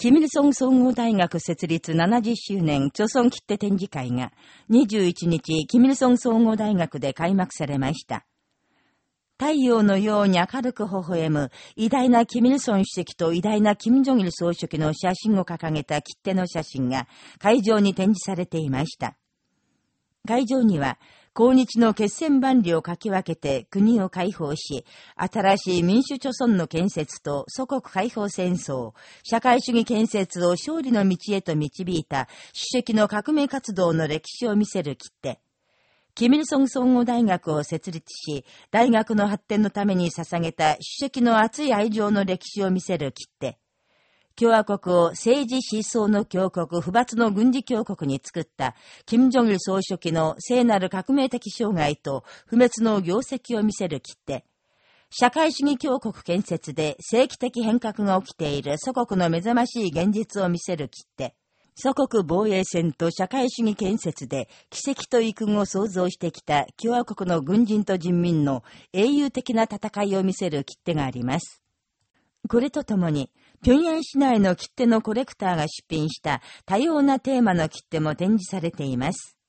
キミルソン総合大学設立70周年朝鮮切手展示会が21日、キミルソン総合大学で開幕されました。太陽のように明るく微笑む偉大なキミルソン主席と偉大なキム・ジョギル総書記の写真を掲げた切手の写真が会場に展示されていました。会場には、抗日の決戦万里をかき分けて国を解放し、新しい民主貯村の建設と祖国解放戦争、社会主義建設を勝利の道へと導いた主席の革命活動の歴史を見せる切手。キミルソン総合大学を設立し、大学の発展のために捧げた主席の熱い愛情の歴史を見せる切手。共和国を政治思想の強国、不罰の軍事強国に作った、金正日総書記の聖なる革命的障害と不滅の業績を見せる切手。社会主義強国建設で正規的変革が起きている祖国の目覚ましい現実を見せる切手。祖国防衛戦と社会主義建設で奇跡と育軍を創造してきた共和国の軍人と人民の英雄的な戦いを見せる切手があります。これとともに、平壌市内の切手のコレクターが出品した多様なテーマの切手も展示されています。